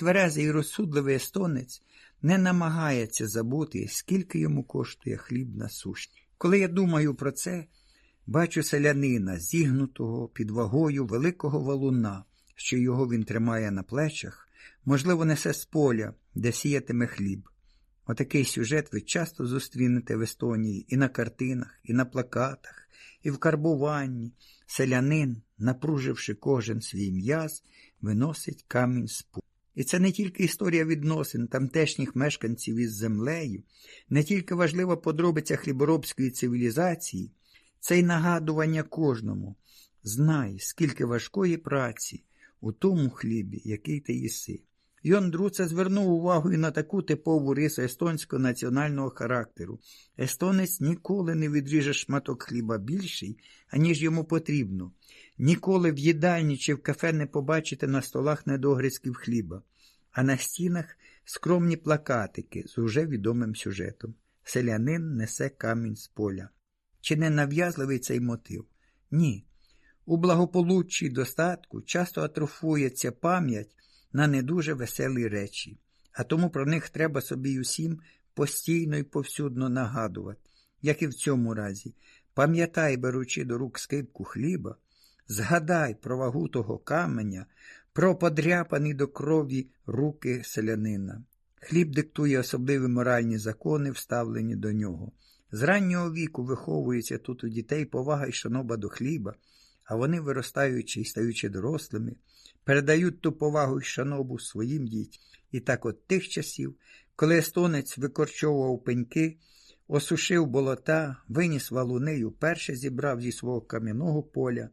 тверезий і розсудливий естонець не намагається забути, скільки йому коштує хліб на сушні. Коли я думаю про це, бачу селянина, зігнутого під вагою великого валуна, що його він тримає на плечах, можливо, несе з поля, де сіятиме хліб. Отакий сюжет ви часто зустрінете в Естонії і на картинах, і на плакатах, і в карбуванні. Селянин, напруживши кожен свій м'яз, виносить камінь з поля. І це не тільки історія відносин тамтешніх мешканців із землею, не тільки важлива подробиця хліборобської цивілізації, це й нагадування кожному. Знай, скільки важкої праці у тому хлібі, який ти їси. Йон Друце звернув увагу і на таку типову рису естонського національного характеру. Естонець ніколи не відріже шматок хліба більший, аніж йому потрібно. Ніколи в їдальні чи в кафе не побачите на столах недогризків хліба, а на стінах скромні плакатики з уже відомим сюжетом. Селянин несе камінь з поля. Чи не нав'язливий цей мотив? Ні. У благополуччі й достатку часто атрофується пам'ять на не дуже веселі речі, а тому про них треба собі усім постійно і повсюдно нагадувати, як і в цьому разі. Пам'ятай, беручи до рук скипку хліба, згадай про вагу того каменя, про подряпані до крові руки селянина. Хліб диктує особливі моральні закони, вставлені до нього. З раннього віку виховується тут у дітей повага і шаноба до хліба, а вони, виростаючи і стаючи дорослими, передають ту повагу і шанобу своїм дітям. І так от тих часів, коли естонець викорчовував пеньки, осушив болота, виніс валуни і вперше зібрав зі свого кам'яного поля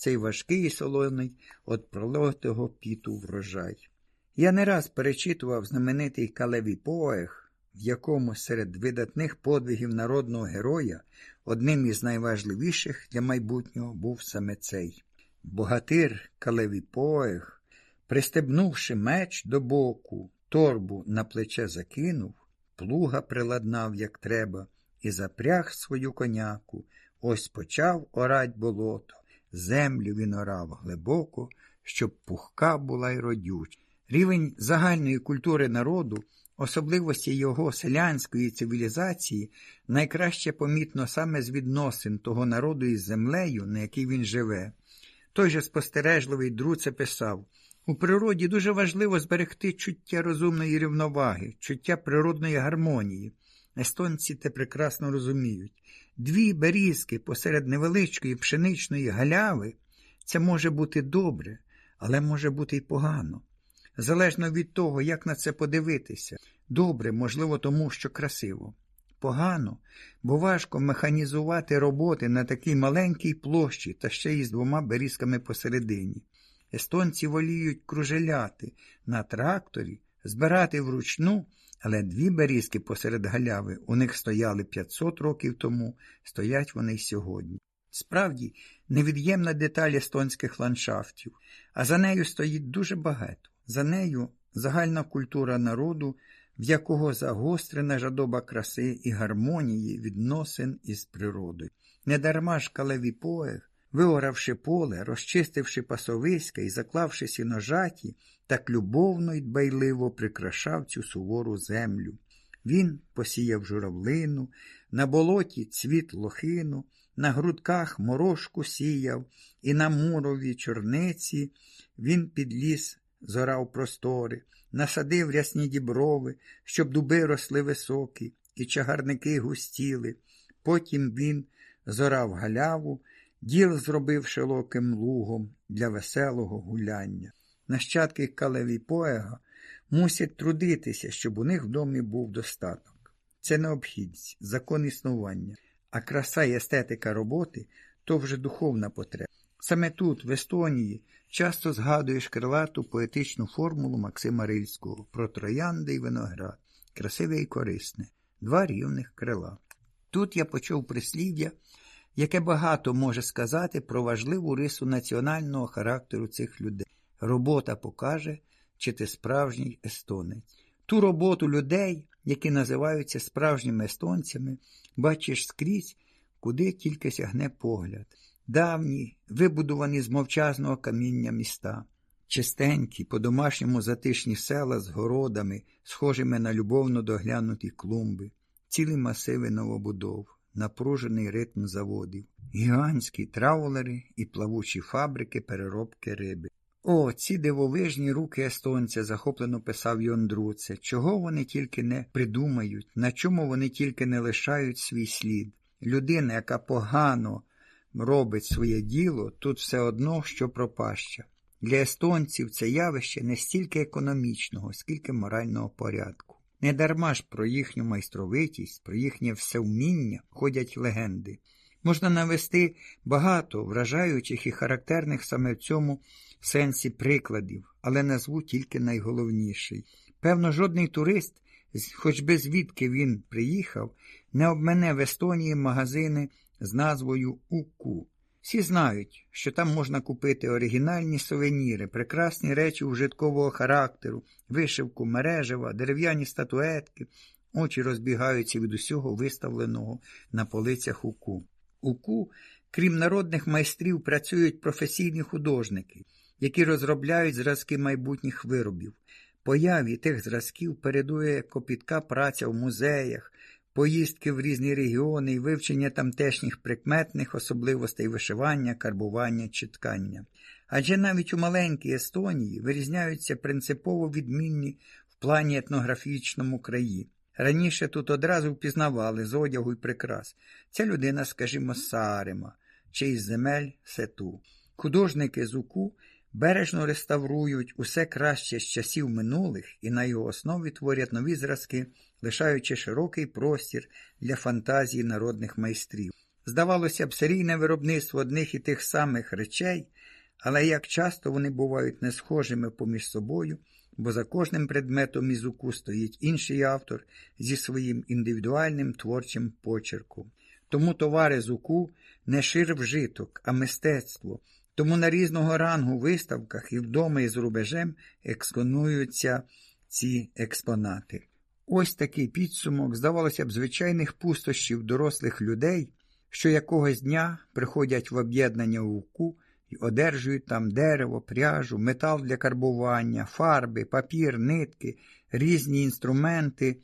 цей важкий і солоний от пролотого піту врожай. Я не раз перечитував знаменитий калевий поех, в якому серед видатних подвигів народного героя одним із найважливіших для майбутнього був саме цей. Богатир калевий поех, пристебнувши меч до боку, торбу на плече закинув, плуга приладнав, як треба, і запряг свою коняку, ось почав орать болото. Землю він орав глибоко, щоб пухка була й родюча. Рівень загальної культури народу, особливості його селянської цивілізації, найкраще помітно саме з відносин того народу із землею, на якій він живе. Той же спостережливий Друце писав у природі дуже важливо зберегти чуття розумної рівноваги, чуття природної гармонії. Естонці те прекрасно розуміють. Дві берізки посеред невеличкої пшеничної галяви це може бути добре, але може бути й погано. Залежно від того, як на це подивитися. Добре, можливо, тому що красиво. Погано, бо важко механізувати роботи на такій маленькій площі та ще й з двома берізками посередині. Естонці воліють кружеляти на тракторі, збирати вручну, але дві берізки посеред галяви у них стояли 500 років тому, стоять вони й сьогодні. Справді, невід'ємна деталь естонських ландшафтів, а за нею стоїть дуже багато. За нею загальна культура народу, в якого загострена жадоба краси і гармонії відносин із природою. Недарма ж калеві поех, виоравши поле, розчистивши пасовиська і заклавши сіножаті, так любовно й дбайливо прикрашав цю сувору землю. Він посіяв журавлину, на болоті цвіт лохину, на грудках морошку сіяв, і на мурові чорниці він підліз зорав простори, насадив рясні діброви, щоб дуби росли високі, і чагарники густіли. Потім він зорав галяву, діл зробив широким лугом для веселого гуляння. Нащадки калеві поега мусять трудитися, щоб у них в домі був достаток. Це необхідність, закон існування, а краса і естетика роботи то вже духовна потреба. Саме тут, в Естонії, часто згадуєш крилату поетичну формулу Максима Рильського про троянди і виноград, красиве і корисне, два рівних крила. Тут я почув прислів'я, яке багато може сказати про важливу рису національного характеру цих людей. Робота покаже, чи ти справжній естонець. Ту роботу людей, які називаються справжніми естонцями, бачиш скрізь, куди тільки сягне погляд давні, вибудовані з мовчазного каміння міста. чистенькі, по-домашньому затишні села з городами, схожими на любовно доглянуті клумби, цілі масиви новобудов, напружений ритм заводів, гігантські траулери і плавучі фабрики переробки риби. О, ці дивовижні руки естонця, захоплено писав Йондруце, чого вони тільки не придумають, на чому вони тільки не лишають свій слід. Людина, яка погано робить своє діло, тут все одно, що пропаща. Для естонців це явище не стільки економічного, скільки морального порядку. Недарма ж про їхню майстровитість, про їхнє всевміння ходять легенди. Можна навести багато вражаючих і характерних саме в цьому сенсі прикладів, але назву тільки найголовніший. Певно, жодний турист, хоч би звідки він приїхав, не обмене в Естонії магазини з назвою УКУ. Всі знають, що там можна купити оригінальні сувеніри, прекрасні речі ужиткового характеру, вишивку, мережева, дерев'яні статуетки, очі розбігаються від усього виставленого на полицях УКУ. УКУ, крім народних майстрів, працюють професійні художники, які розробляють зразки майбутніх виробів. Появі тих зразків передує копітка праця в музеях, поїздки в різні регіони і вивчення тамтешніх прикметних особливостей вишивання, карбування чи ткання. Адже навіть у маленькій Естонії вирізняються принципово відмінні в плані етнографічному краї. Раніше тут одразу впізнавали з одягу й прикрас. Ця людина, скажімо, Сарима, чи із земель сету. Художники з УКУ бережно реставрують усе краще з часів минулих і на його основі творять нові зразки, лишаючи широкий простір для фантазії народних майстрів. Здавалося б, серійне виробництво одних і тих самих речей, але як часто вони бувають не схожими поміж собою, бо за кожним предметом із УКУ стоїть інший автор зі своїм індивідуальним творчим почерком. Тому товари з УКУ не шир вжиток, а мистецтво. Тому на різного рангу виставках і вдома і з рубежем експонуються ці експонати. Ось такий підсумок, здавалося б, звичайних пустощів дорослих людей, що якогось дня приходять в об'єднання УКУ і одержують там дерево, пряжу, метал для карбування, фарби, папір, нитки, різні інструменти,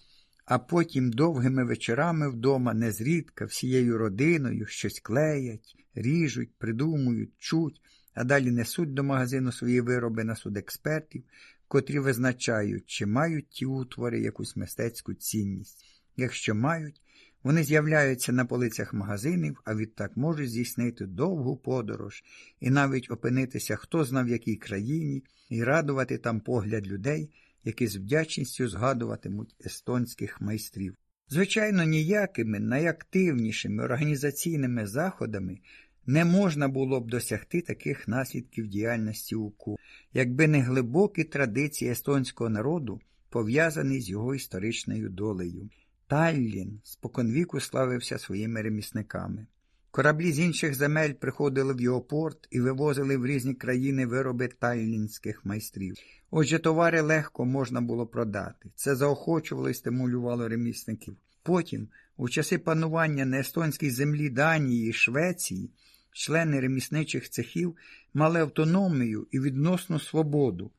а потім довгими вечорами вдома незрідка всією родиною щось клеять, ріжуть, придумують, чуть, а далі несуть до магазину свої вироби на суд експертів, котрі визначають, чи мають ті утвори якусь мистецьку цінність. Якщо мають, вони з'являються на полицях магазинів, а відтак можуть здійснити довгу подорож і навіть опинитися хто зна в якій країні і радувати там погляд людей, які з вдячністю згадуватимуть естонських майстрів. Звичайно, ніякими найактивнішими організаційними заходами не можна було б досягти таких наслідків діяльності УКУ, якби не глибокі традиції естонського народу, пов'язані з його історичною долею. Таллін споконвіку славився своїми ремісниками. Кораблі з інших земель приходили в його порт і вивозили в різні країни вироби таллінських майстрів. Отже, товари легко можна було продати. Це заохочувало і стимулювало ремісників. Потім, у часи панування на естонській землі Данії і Швеції, члени ремісничих цехів мали автономію і відносну свободу,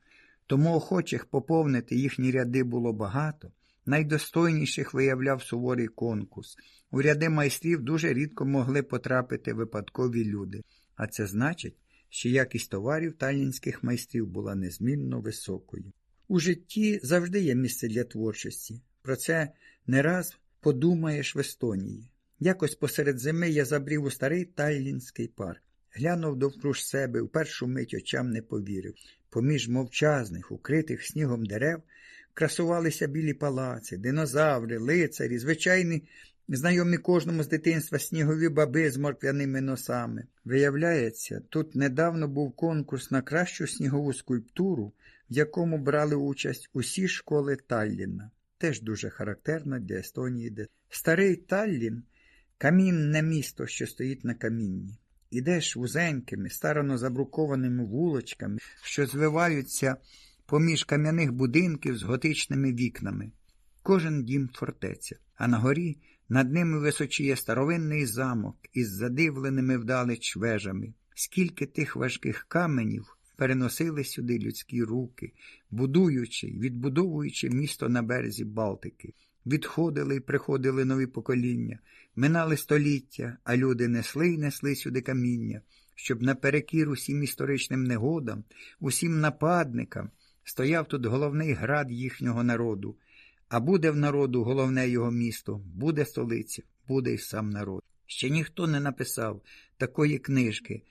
тому охочих поповнити їхні ряди було багато. Найдостойніших виявляв суворий конкурс. У ряди майстрів дуже рідко могли потрапити випадкові люди, а це значить, що якість товарів талінських майстрів була незмінно високою. У житті завжди є місце для творчості. Про це не раз подумаєш в Естонії. Якось посеред зими я забрів у старий Таллінський парк. Глянув довкруж себе, в першу мить очам не повірив. Поміж мовчазних, укритих снігом дерев красувалися білі палаци, динозаври, лицарі, звичайні, знайомі кожному з дитинства снігові баби з морквяними носами. Виявляється, тут недавно був конкурс на кращу снігову скульптуру, в якому брали участь усі школи Талліна. Теж дуже характерно для Естонії. Старий Таллін камінне місто, що стоїть на камінні. Ідеш вузенькими, старано забрукованими вулочками, що звиваються поміж кам'яних будинків з готичними вікнами. Кожен дім фортеця, а на горі над ними височіє старовинний замок із задивленими вдалеч вежами. Скільки тих важких каменів переносили сюди людські руки, будуючи й відбудовуючи місто на березі Балтики. Відходили і приходили нові покоління, минали століття, а люди несли й несли сюди каміння, щоб наперекір усім історичним негодам, усім нападникам стояв тут головний град їхнього народу. А буде в народу головне його місто, буде столиця, буде й сам народ. Ще ніхто не написав такої книжки,